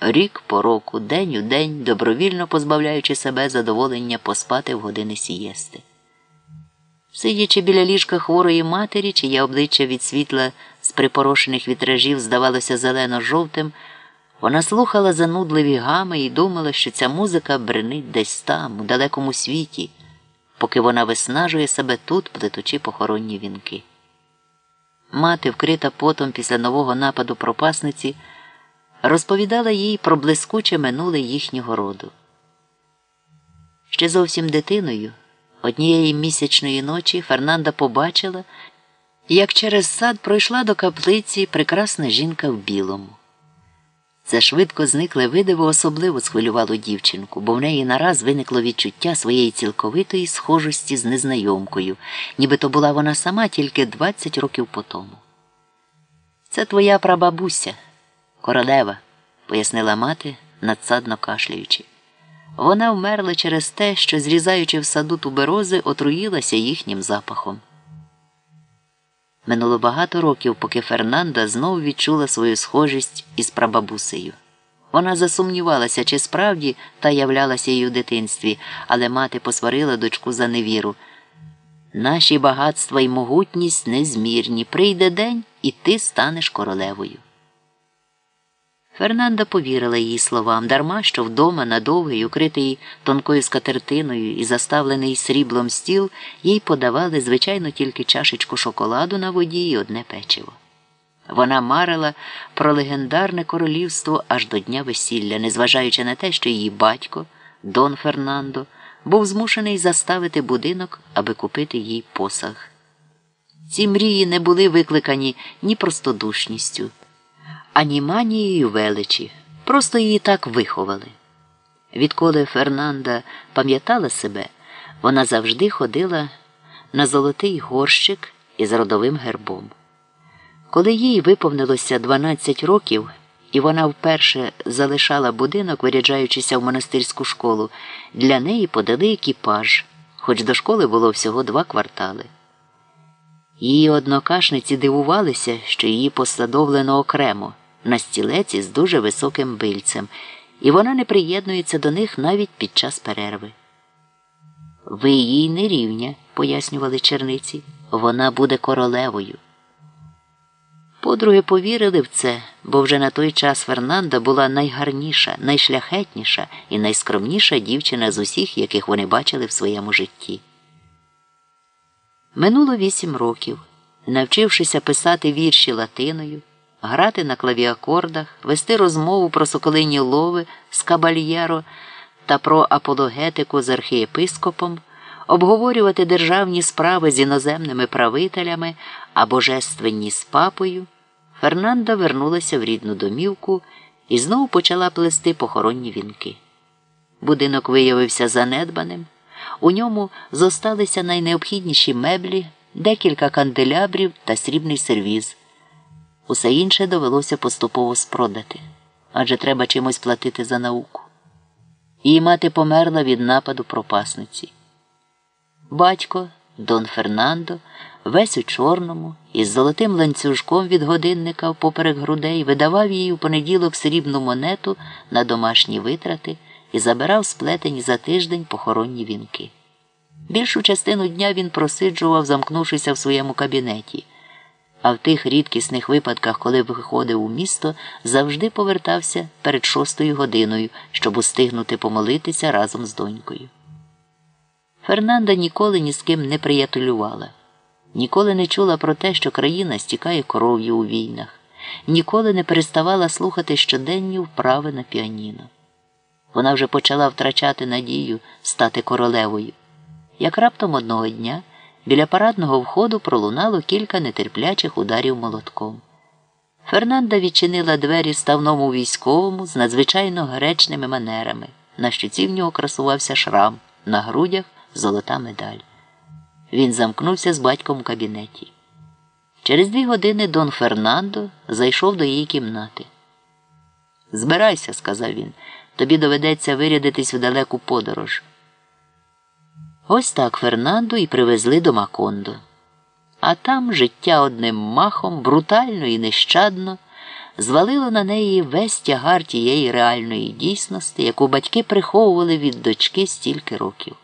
рік по року, день у день, добровільно позбавляючи себе задоволення поспати в години сієсти. Сидячи біля ліжка хворої матері, чиє обличчя від світла з припорошених вітражів здавалося зелено-жовтим, вона слухала занудливі гами і думала, що ця музика бренить десь там, у далекому світі, поки вона виснажує себе тут, плетучи похоронні вінки. Мати, вкрита потом після нового нападу пропасниці, розповідала їй про блискуче минуле їхнього роду. Ще зовсім дитиною, однієї місячної ночі Фернанда побачила, як через сад пройшла до каплиці прекрасна жінка в білому. Це швидко зникле видиво особливо схвилювало дівчинку, бо в неї нараз виникло відчуття своєї цілковитої схожості з незнайомкою, ніби то була вона сама тільки 20 років по тому. Це твоя прабабуся, королева, пояснила мати, надсадно кашляючи. Вона вмерла через те, що, зрізаючи в саду туберози, отруїлася їхнім запахом. Минуло багато років, поки Фернанда знову відчула свою схожість із прабабусею. Вона засумнівалася, чи справді та являлася їй у дитинстві, але мати посварила дочку за невіру. Наші багатства і могутність незмірні. Прийде день, і ти станеш королевою. Фернанда повірила її словам, дарма що вдома на довгий, укритий тонкою скатертиною і заставлений сріблом стіл, їй подавали, звичайно, тільки чашечку шоколаду на воді і одне печиво. Вона марила про легендарне королівство аж до дня весілля, незважаючи на те, що її батько, Дон Фернандо, був змушений заставити будинок, аби купити їй посаг. Ці мрії не були викликані ні простодушністю ані манією величі, просто її так виховали. Відколи Фернанда пам'ятала себе, вона завжди ходила на золотий горщик із родовим гербом. Коли їй виповнилося 12 років, і вона вперше залишала будинок, виряджаючися в монастирську школу, для неї подали екіпаж, хоч до школи було всього два квартали. Її однокашниці дивувалися, що її посадовлено окремо на стілеці з дуже високим бильцем, і вона не приєднується до них навіть під час перерви. Ви їй не рівня, пояснювали черниці, вона буде королевою. Подруги повірили в це, бо вже на той час Фернанда була найгарніша, найшляхетніша і найскромніша дівчина з усіх, яких вони бачили в своєму житті. Минуло вісім років, навчившися писати вірші латиною грати на клавіакордах, вести розмову про соколині лови з кабальєро та про апологетику з архієпископом, обговорювати державні справи з іноземними правителями а божественні з папою, Фернанда вернулася в рідну домівку і знову почала плести похоронні вінки. Будинок виявився занедбаним, у ньому зосталися найнеобхідніші меблі, декілька канделябрів та срібний сервіз. Усе інше довелося поступово спродати адже треба чимось платити за науку. Її мати померла від нападу пропасниці. Батько Дон Фернандо, весь у чорному, із золотим ланцюжком від годинника поперек грудей, видавав їй у понеділок срібну монету на домашні витрати і забирав сплетені за тиждень похоронні вінки. Більшу частину дня він просиджував, замкнувшися в своєму кабінеті а в тих рідкісних випадках, коли виходив у місто, завжди повертався перед шостою годиною, щоб устигнути помолитися разом з донькою. Фернанда ніколи ні з ким не приятелювала, ніколи не чула про те, що країна стікає кров'ю у війнах, ніколи не переставала слухати щоденні вправи на піаніно. Вона вже почала втрачати надію стати королевою, як раптом одного дня. Біля парадного входу пролунало кілька нетерплячих ударів молотком. Фернанда відчинила двері ставному військовому з надзвичайно гречними манерами. На щуці в нього красувався шрам, на грудях золота медаль. Він замкнувся з батьком у кабінеті. Через дві години Дон Фернандо зайшов до її кімнати. Збирайся, сказав він, тобі доведеться вирядитись в далеку подорож. Ось так Фернанду і привезли до Макондо. А там життя одним махом, брутально і нещадно, звалило на неї весь тягар тієї реальної дійсності, яку батьки приховували від дочки стільки років.